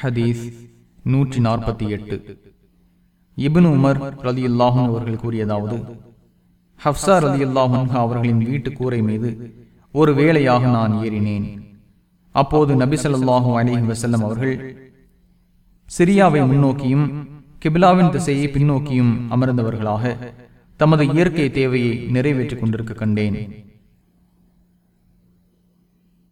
ஹதீஸ் நூற்றி நாற்பத்தி எட்டு. இபின் உமர் ரதி அல்லாஹன் அவர்கள் கூறியதாவது ஹப்சா ரதி அல்லாஹன் அவர்களின் வீட்டு கூரை மீது ஒரு வேளையாக நான் ஏறினேன். அப்போது நபிசல்லாஹு அலி வசல்லம் அவர்கள் சிரியாவை முன்னோக்கியும் கிபிலாவின் திசையை பின்னோக்கியும் அமர்ந்தவர்களாக தமது இயற்கை தேவையை நிறைவேற்றிக் கொண்டிருக்க கண்டேன்.